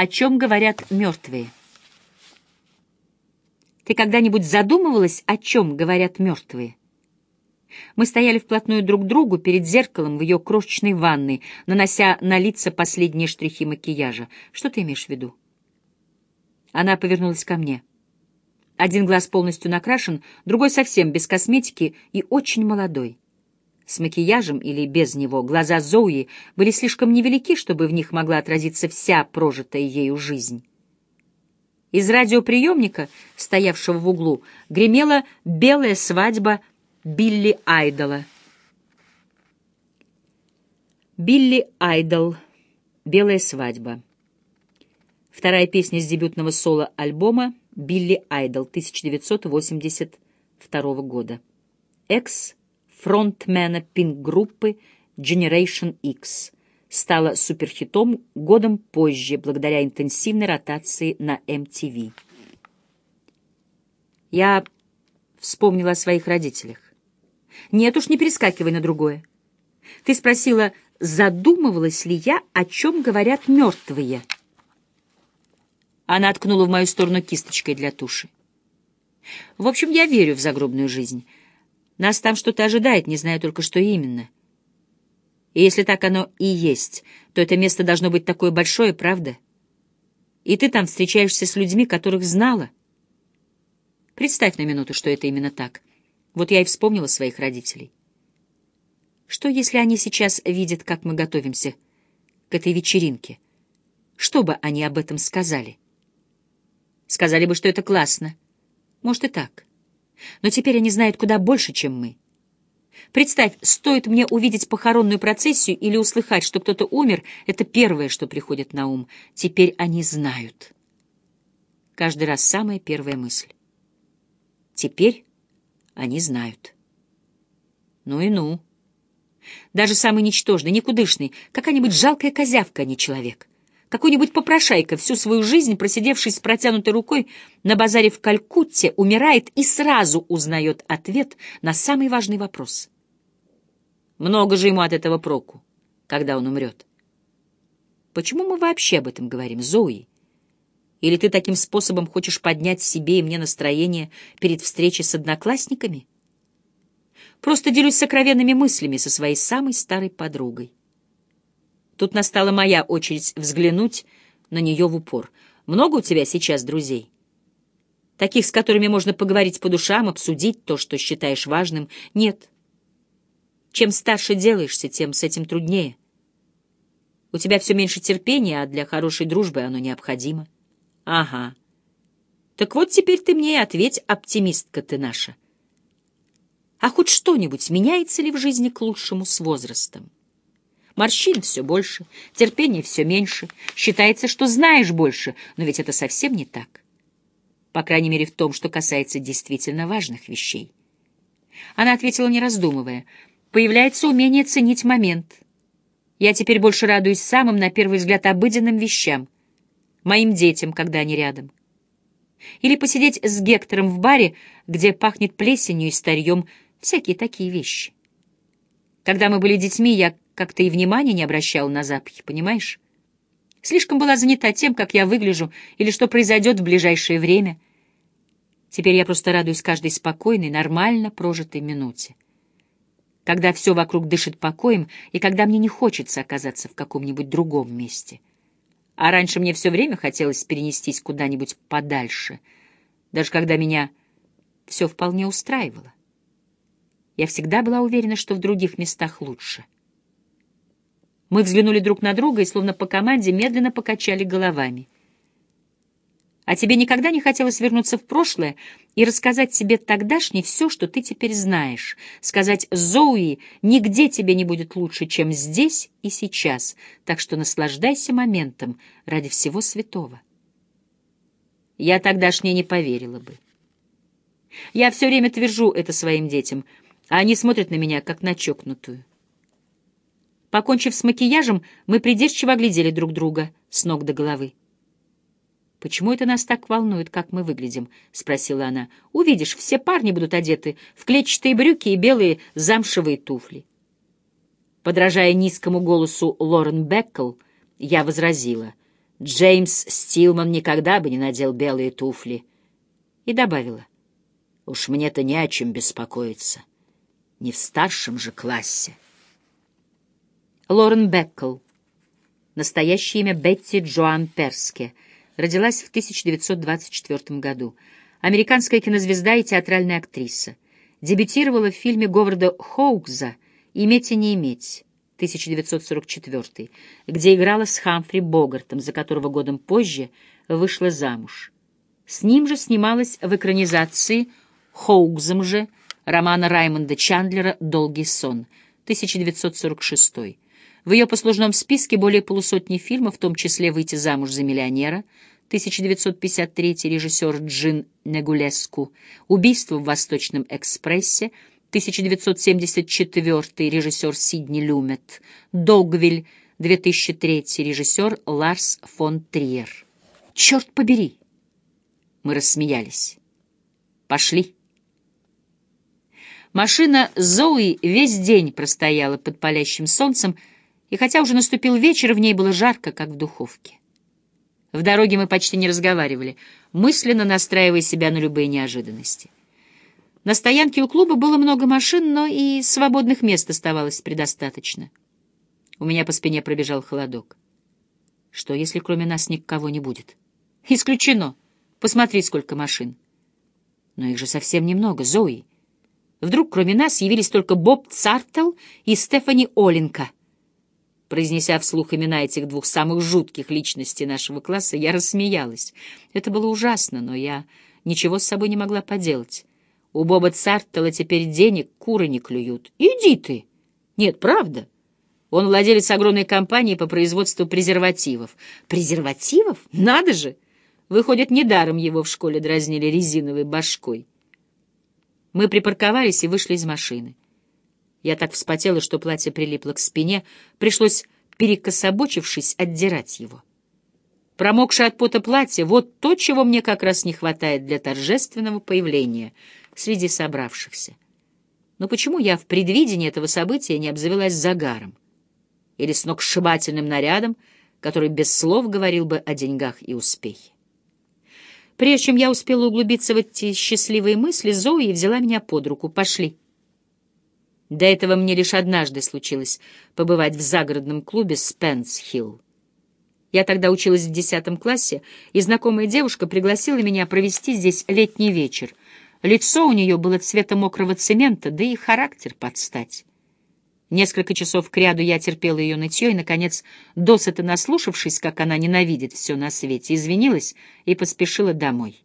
О чем говорят мертвые? Ты когда-нибудь задумывалась, о чем говорят мертвые? Мы стояли вплотную друг к другу перед зеркалом в ее крошечной ванной, нанося на лица последние штрихи макияжа. Что ты имеешь в виду? Она повернулась ко мне. Один глаз полностью накрашен, другой совсем без косметики и очень молодой. С макияжем или без него глаза Зоуи были слишком невелики, чтобы в них могла отразиться вся прожитая ею жизнь. Из радиоприемника, стоявшего в углу, гремела белая свадьба Билли Айдола. Билли Айдол. Белая свадьба. Вторая песня с дебютного соло-альбома Билли Айдол 1982 года. Экс-фронтмена пинг-группы Generation X стала суперхитом годом позже благодаря интенсивной ротации на MTV. Я вспомнила о своих родителях. Нет уж, не перескакивай на другое. Ты спросила, задумывалась ли я, о чем говорят мертвые. Она ткнула в мою сторону кисточкой для туши. В общем, я верю в загробную жизнь. Нас там что-то ожидает, не знаю только, что именно. И если так оно и есть, то это место должно быть такое большое, правда? И ты там встречаешься с людьми, которых знала. Представь на минуту, что это именно так. Вот я и вспомнила своих родителей. Что, если они сейчас видят, как мы готовимся к этой вечеринке? Что бы они об этом сказали? Сказали бы, что это классно. Может и так. Но теперь они знают куда больше, чем мы. Представь, стоит мне увидеть похоронную процессию или услыхать, что кто-то умер, это первое, что приходит на ум. Теперь они знают. Каждый раз самая первая мысль. Теперь они знают. Ну и ну. Даже самый ничтожный, никудышный, какая-нибудь жалкая козявка, а не человек. Какой-нибудь попрошайка, всю свою жизнь просидевший с протянутой рукой на базаре в Калькутте, умирает и сразу узнает ответ на самый важный вопрос. Много же ему от этого проку, когда он умрет. Почему мы вообще об этом говорим, Зои? Или ты таким способом хочешь поднять себе и мне настроение перед встречей с одноклассниками? Просто делюсь сокровенными мыслями со своей самой старой подругой. Тут настала моя очередь взглянуть на нее в упор. Много у тебя сейчас друзей? Таких, с которыми можно поговорить по душам, обсудить то, что считаешь важным? Нет. Чем старше делаешься, тем с этим труднее. У тебя все меньше терпения, а для хорошей дружбы оно необходимо. Ага. Так вот теперь ты мне и ответь, оптимистка ты наша. А хоть что-нибудь меняется ли в жизни к лучшему с возрастом? Морщин все больше, терпения все меньше. Считается, что знаешь больше, но ведь это совсем не так. По крайней мере, в том, что касается действительно важных вещей. Она ответила, не раздумывая. Появляется умение ценить момент. Я теперь больше радуюсь самым, на первый взгляд, обыденным вещам — моим детям, когда они рядом. Или посидеть с Гектором в баре, где пахнет плесенью и старьем, всякие такие вещи. Когда мы были детьми, я как-то и внимания не обращала на запахи, понимаешь? Слишком была занята тем, как я выгляжу или что произойдет в ближайшее время. Теперь я просто радуюсь каждой спокойной, нормально прожитой минуте. Когда все вокруг дышит покоем, и когда мне не хочется оказаться в каком-нибудь другом месте — а раньше мне все время хотелось перенестись куда-нибудь подальше, даже когда меня все вполне устраивало. Я всегда была уверена, что в других местах лучше. Мы взглянули друг на друга и, словно по команде, медленно покачали головами — а тебе никогда не хотелось вернуться в прошлое и рассказать себе тогдашнее все, что ты теперь знаешь? Сказать Зоуи, нигде тебе не будет лучше, чем здесь и сейчас, так что наслаждайся моментом ради всего святого. Я тогдашнее не поверила бы. Я все время твержу это своим детям, а они смотрят на меня, как на чокнутую. Покончив с макияжем, мы придирчиво оглядели друг друга с ног до головы. «Почему это нас так волнует, как мы выглядим?» — спросила она. «Увидишь, все парни будут одеты в клетчатые брюки и белые замшевые туфли». Подражая низкому голосу Лорен Беккл, я возразила. Джеймс Стилман никогда бы не надел белые туфли. И добавила, уж мне-то не о чем беспокоиться, не в старшем же классе. Лорен Беккл, настоящее имя Бетти Джоан Перске, родилась в 1924 году. Американская кинозвезда и театральная актриса. Дебютировала в фильме Говарда Хоукза «Иметь и не иметь». 1944, где играла с Хамфри Богартом, за которого годом позже вышла замуж. С ним же снималась в экранизации Хоукзом же романа Раймонда Чандлера «Долгий сон» 1946. В ее послужном списке более полусотни фильмов, в том числе «Выйти замуж за миллионера» 1953 режиссер Джин Негулеску, «Убийство в Восточном экспрессе» 1974 режиссер Сидни Люмет, Догвиль, 2003 режиссер Ларс фон Триер. «Черт побери!» Мы рассмеялись. «Пошли!» Машина Зои весь день простояла под палящим солнцем, и хотя уже наступил вечер, в ней было жарко, как в духовке. В дороге мы почти не разговаривали, мысленно настраивая себя на любые неожиданности. На стоянке у клуба было много машин, но и свободных мест оставалось предостаточно. У меня по спине пробежал холодок. Что, если кроме нас никого не будет? Исключено. Посмотри, сколько машин. Но их же совсем немного, Зои. Вдруг кроме нас явились только Боб Цартел и Стефани Оленко. Произнеся вслух имена этих двух самых жутких личностей нашего класса, я рассмеялась. Это было ужасно, но я ничего с собой не могла поделать. У Боба Цартела теперь денег куры не клюют. Иди ты! Нет, правда. Он владелец огромной компании по производству презервативов. Презервативов? Надо же! Выходит, недаром его в школе дразнили резиновой башкой. Мы припарковались и вышли из машины. Я так вспотела, что платье прилипло к спине, пришлось, перекособочившись, отдирать его. Промокшее от пота платье — вот то, чего мне как раз не хватает для торжественного появления среди собравшихся. Но почему я в предвидении этого события не обзавелась загаром? Или сногсшибательным нарядом, который без слов говорил бы о деньгах и успехе? Прежде чем я успела углубиться в эти счастливые мысли, Зои взяла меня под руку. «Пошли». До этого мне лишь однажды случилось побывать в загородном клубе «Спенс-Хилл». Я тогда училась в десятом классе, и знакомая девушка пригласила меня провести здесь летний вечер — Лицо у нее было цвета мокрого цемента, да и характер подстать. Несколько часов кряду я терпела ее нытье и, наконец, досыта наслушавшись, как она ненавидит все на свете, извинилась и поспешила домой.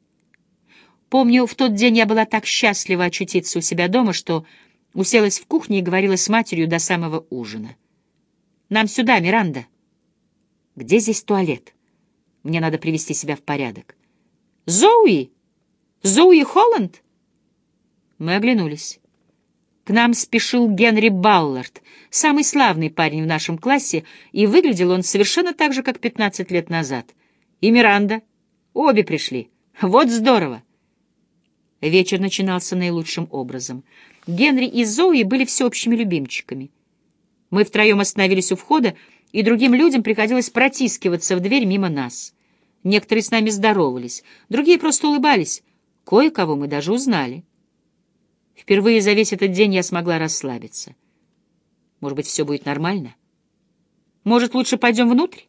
Помню, в тот день я была так счастлива очутиться у себя дома, что уселась в кухне и говорила с матерью до самого ужина. «Нам сюда, Миранда!» «Где здесь туалет? Мне надо привести себя в порядок». «Зоуи!» Зоуи Холланд?» Мы оглянулись. К нам спешил Генри Баллард, самый славный парень в нашем классе, и выглядел он совершенно так же, как пятнадцать лет назад. И Миранда. Обе пришли. Вот здорово! Вечер начинался наилучшим образом. Генри и Зои были всеобщими любимчиками. Мы втроем остановились у входа, и другим людям приходилось протискиваться в дверь мимо нас. Некоторые с нами здоровались, другие просто улыбались, Кое-кого мы даже узнали. Впервые за весь этот день я смогла расслабиться. Может быть, все будет нормально? Может, лучше пойдем внутрь?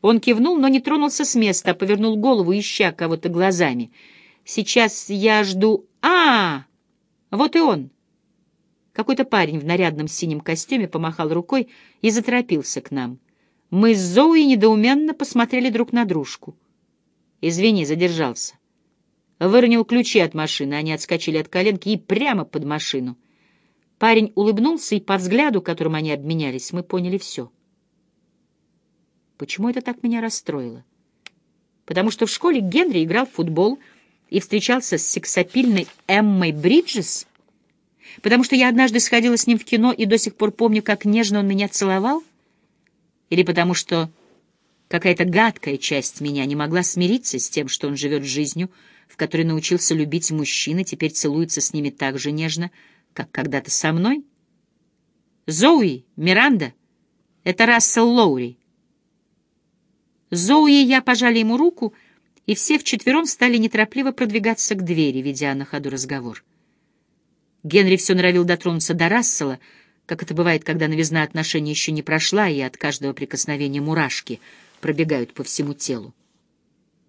Он кивнул, но не тронулся с места, а повернул голову, ища кого-то глазами. Сейчас я жду... А, вот и он. Какой-то парень в нарядном синем костюме помахал рукой и заторопился к нам. Мы с Зоей недоуменно посмотрели друг на дружку. Извини, задержался выронил ключи от машины, они отскочили от коленки и прямо под машину. Парень улыбнулся, и по взгляду, которым они обменялись, мы поняли все. Почему это так меня расстроило? Потому что в школе Генри играл в футбол и встречался с сексапильной Эммой Бриджес? Потому что я однажды сходила с ним в кино и до сих пор помню, как нежно он меня целовал? Или потому что какая-то гадкая часть меня не могла смириться с тем, что он живет жизнью, в которой научился любить мужчин и теперь целуется с ними так же нежно, как когда-то со мной? Зоуи, Миранда, это Рассел Лоури. Зоуи я пожали ему руку, и все вчетвером стали неторопливо продвигаться к двери, ведя на ходу разговор. Генри все норовил дотронуться до Рассела, как это бывает, когда новизна отношений еще не прошла, и от каждого прикосновения мурашки пробегают по всему телу.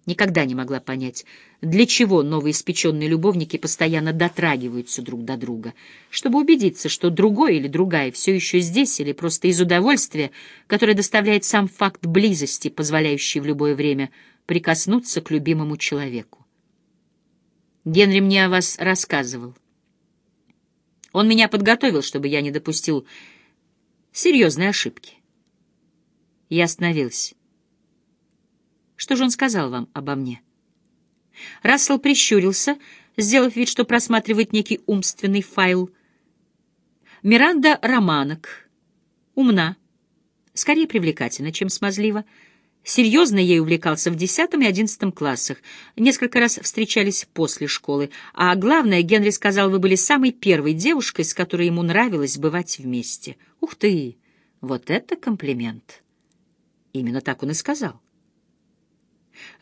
Никогда не могла понять, для чего новоиспеченные любовники постоянно дотрагиваются друг до друга, чтобы убедиться, что другой или другая все еще здесь, или просто из удовольствия, которое доставляет сам факт близости, позволяющий в любое время прикоснуться к любимому человеку. Генри мне о вас рассказывал. Он меня подготовил, чтобы я не допустил серьезной ошибки. Я остановился. Что же он сказал вам обо мне? Рассел прищурился, сделав вид, что просматривает некий умственный файл. Миранда романок. Умна. Скорее привлекательна, чем смазлива. Серьезно ей увлекался в десятом и одиннадцатом классах. Несколько раз встречались после школы. А главное, Генри сказал, вы были самой первой девушкой, с которой ему нравилось бывать вместе. Ух ты! Вот это комплимент! Именно так он и сказал.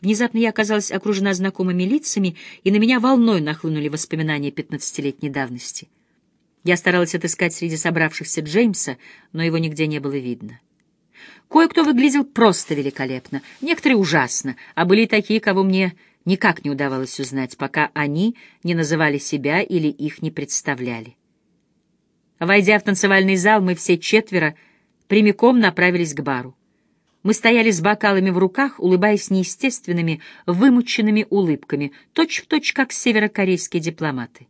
Внезапно я оказалась окружена знакомыми лицами, и на меня волной нахлынули воспоминания пятнадцатилетней давности. Я старалась отыскать среди собравшихся Джеймса, но его нигде не было видно. Кое-кто выглядел просто великолепно, некоторые ужасно, а были такие, кого мне никак не удавалось узнать, пока они не называли себя или их не представляли. Войдя в танцевальный зал, мы все четверо прямиком направились к бару. Мы стояли с бокалами в руках, улыбаясь неестественными, вымученными улыбками, точь-в-точь, точь, как северокорейские дипломаты.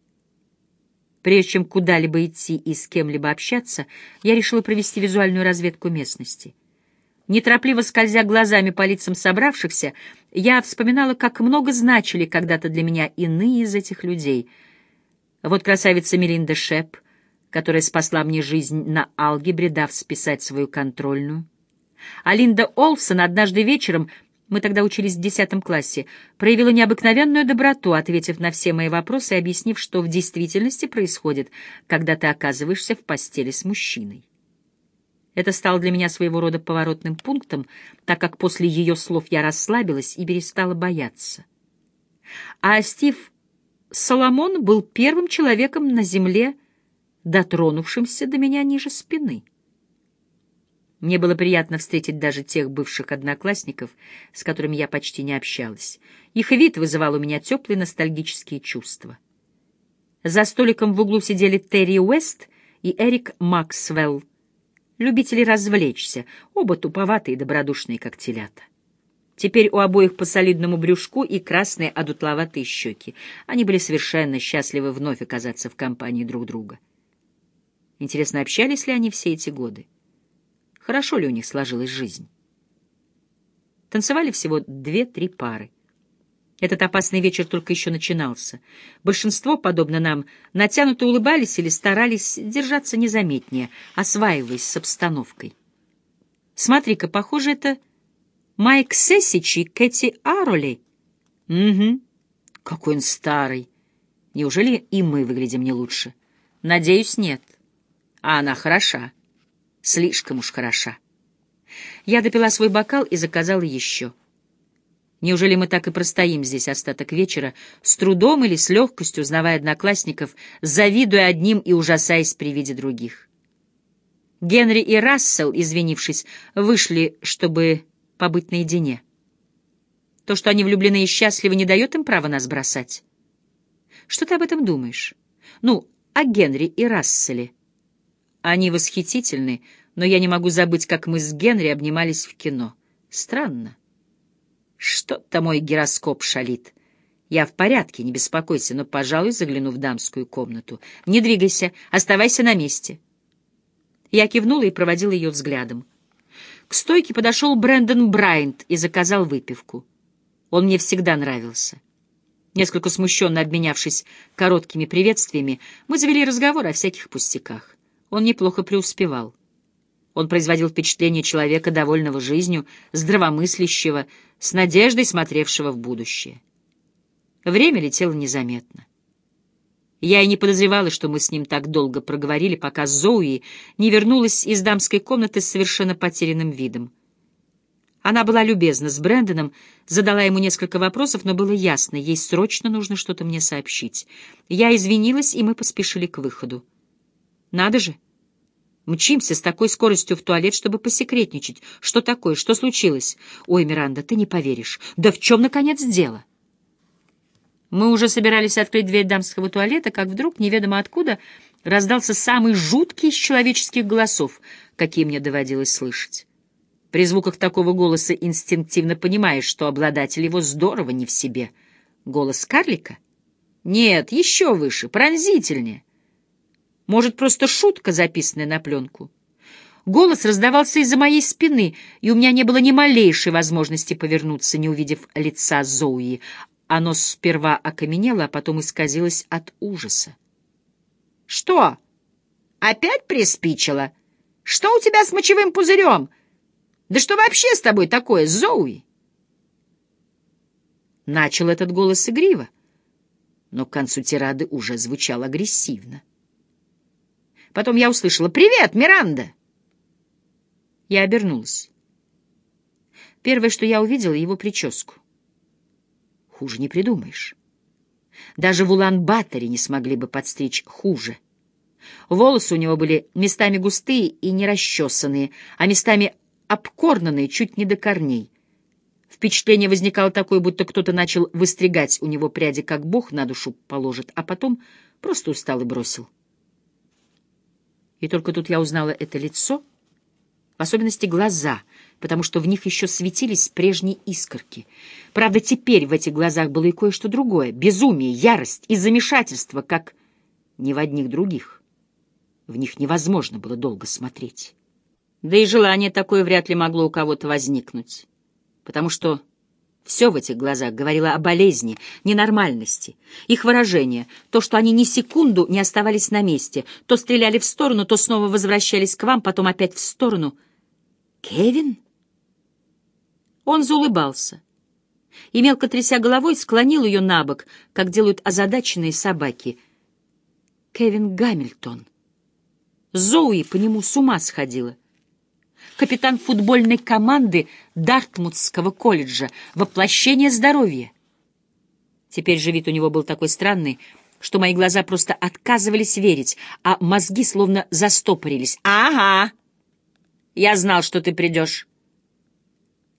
Прежде чем куда-либо идти и с кем-либо общаться, я решила провести визуальную разведку местности. Неторопливо скользя глазами по лицам собравшихся, я вспоминала, как много значили когда-то для меня иные из этих людей. Вот красавица Мелинда Шеп, которая спасла мне жизнь на алгебре, дав списать свою контрольную — а Линда Олсон однажды вечером, мы тогда учились в десятом классе, проявила необыкновенную доброту, ответив на все мои вопросы и объяснив, что в действительности происходит, когда ты оказываешься в постели с мужчиной. Это стало для меня своего рода поворотным пунктом, так как после ее слов я расслабилась и перестала бояться. А Стив Соломон был первым человеком на земле, дотронувшимся до меня ниже спины. Мне было приятно встретить даже тех бывших одноклассников, с которыми я почти не общалась. Их вид вызывал у меня теплые ностальгические чувства. За столиком в углу сидели Терри Уэст и Эрик Максвелл, любители развлечься, оба туповатые и добродушные, как телята. Теперь у обоих по солидному брюшку и красные одутловатые щеки. Они были совершенно счастливы вновь оказаться в компании друг друга. Интересно, общались ли они все эти годы? Хорошо ли у них сложилась жизнь. Танцевали всего две-три пары. Этот опасный вечер только еще начинался. Большинство, подобно нам, натянуто улыбались или старались держаться незаметнее, осваиваясь с обстановкой. Смотри-ка, похоже, это Майк Сесич и Кэти Ароли. Угу. Какой он старый. Неужели и мы выглядим не лучше? Надеюсь, нет. А она хороша. Слишком уж хороша. Я допила свой бокал и заказала еще. Неужели мы так и простоим здесь остаток вечера, с трудом или с легкостью узнавая одноклассников, завидуя одним и ужасаясь при виде других? Генри и Рассел, извинившись, вышли, чтобы побыть наедине. То, что они влюблены и счастливы, не дает им права нас бросать. Что ты об этом думаешь? Ну, о Генри и Расселе. Они восхитительны, но я не могу забыть, как мы с Генри обнимались в кино. Странно. Что-то мой гироскоп шалит. Я в порядке, не беспокойся, но, пожалуй, загляну в дамскую комнату. Не двигайся, оставайся на месте. Я кивнула и проводила ее взглядом. К стойке подошел Брэндон Брайант и заказал выпивку. Он мне всегда нравился. Несколько смущенно обменявшись короткими приветствиями, мы завели разговор о всяких пустяках. Он неплохо преуспевал. Он производил впечатление человека, довольного жизнью, здравомыслящего, с надеждой смотревшего в будущее. Время летело незаметно. Я и не подозревала, что мы с ним так долго проговорили, пока Зоуи не вернулась из дамской комнаты с совершенно потерянным видом. Она была любезна с Брэндоном, задала ему несколько вопросов, но было ясно, ей срочно нужно что-то мне сообщить. Я извинилась, и мы поспешили к выходу. Надо же! Мчимся с такой скоростью в туалет, чтобы посекретничать. Что такое? Что случилось? Ой, Миранда, ты не поверишь. Да в чем, наконец, дело? Мы уже собирались открыть дверь дамского туалета, как вдруг, неведомо откуда, раздался самый жуткий из человеческих голосов, какие мне доводилось слышать. При звуках такого голоса инстинктивно понимаешь, что обладатель его здорово не в себе. Голос карлика? Нет, еще выше, пронзительнее. Может, просто шутка, записанная на пленку? Голос раздавался из-за моей спины, и у меня не было ни малейшей возможности повернуться, не увидев лица Зоуи. Оно сперва окаменело, а потом исказилось от ужаса. «Что? Опять приспичило? Что у тебя с мочевым пузырем?» Да что вообще с тобой такое, Зоуи? Начал этот голос игриво, но к концу тирады уже звучал агрессивно. Потом я услышала «Привет, Миранда!» Я обернулась. Первое, что я увидела, — его прическу. Хуже не придумаешь. Даже в Улан-Баторе не смогли бы подстричь хуже. Волосы у него были местами густые и нерасчесанные, а местами обкорнанные чуть не до корней. Впечатление возникало такое, будто кто-то начал выстригать у него пряди, как Бог на душу положит, а потом просто устал и бросил. И только тут я узнала это лицо, в особенности глаза, потому что в них еще светились прежние искорки. Правда, теперь в этих глазах было и кое-что другое — безумие, ярость и замешательство, как ни в одних других. В них невозможно было долго смотреть. Да и желание такое вряд ли могло у кого-то возникнуть, потому что все в этих глазах говорило о болезни, ненормальности. Их выражение, то, что они ни секунду не оставались на месте, то стреляли в сторону, то снова возвращались к вам, потом опять в сторону. «Кевин?» Он заулыбался и, мелко тряся головой, склонил ее на бок, как делают озадаченные собаки. Кевин Гамильтон. Зоуи по нему с ума сходила капитан футбольной команды Дартмутского колледжа, воплощение здоровья. Теперь же вид у него был такой странный, что мои глаза просто отказывались верить, а мозги словно застопорились. «Ага! Я знал, что ты придешь.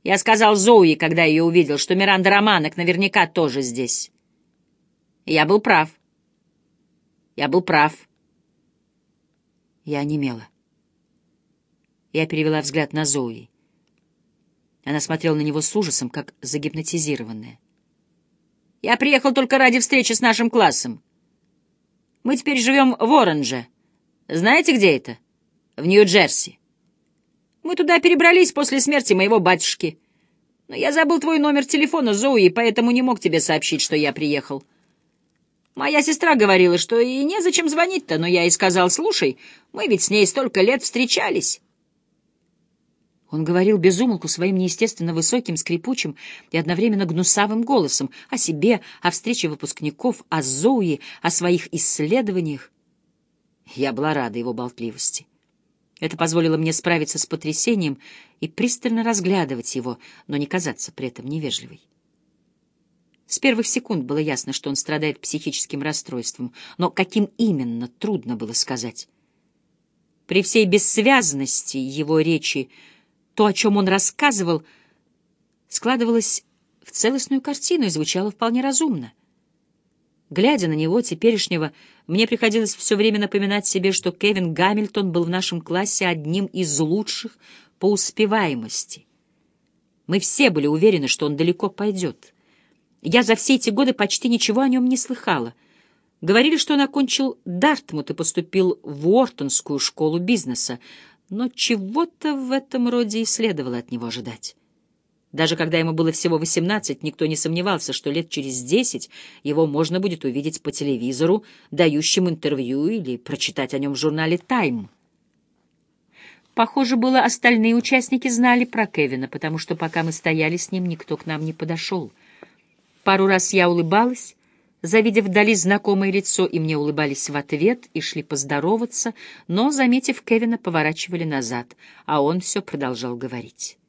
Я сказал Зоуи, когда ее увидел, что Миранда Романок наверняка тоже здесь. Я был прав. Я был прав». Я онемела. Я перевела взгляд на Зои. Она смотрела на него с ужасом, как загипнотизированная. «Я приехал только ради встречи с нашим классом. Мы теперь живем в Оранже. Знаете, где это? В Нью-Джерси. Мы туда перебрались после смерти моего батюшки. Но я забыл твой номер телефона, Зои, поэтому не мог тебе сообщить, что я приехал. Моя сестра говорила, что и незачем звонить-то, но я ей сказал, слушай, мы ведь с ней столько лет встречались». Он говорил безумолку своим неестественно высоким, скрипучим и одновременно гнусавым голосом о себе, о встрече выпускников, о Зоуи, о своих исследованиях. Я была рада его болтливости. Это позволило мне справиться с потрясением и пристально разглядывать его, но не казаться при этом невежливой. С первых секунд было ясно, что он страдает психическим расстройством, но каким именно, трудно было сказать. При всей бессвязности его речи то, о чем он рассказывал, складывалось в целостную картину и звучало вполне разумно. Глядя на него, теперешнего, мне приходилось все время напоминать себе, что Кевин Гамильтон был в нашем классе одним из лучших по успеваемости. Мы все были уверены, что он далеко пойдет. Я за все эти годы почти ничего о нем не слыхала. Говорили, что он окончил Дартмут и поступил в Уортонскую школу бизнеса, но чего-то в этом роде и следовало от него ожидать. Даже когда ему было всего восемнадцать, никто не сомневался, что лет через десять его можно будет увидеть по телевизору, дающим интервью или прочитать о нем в журнале «Тайм». Похоже было, остальные участники знали про Кевина, потому что пока мы стояли с ним, никто к нам не подошел. Пару раз я улыбалась, завидев вдали знакомое лицо, и мне улыбались в ответ и шли поздороваться, но, заметив Кевина, поворачивали назад, а он все продолжал говорить.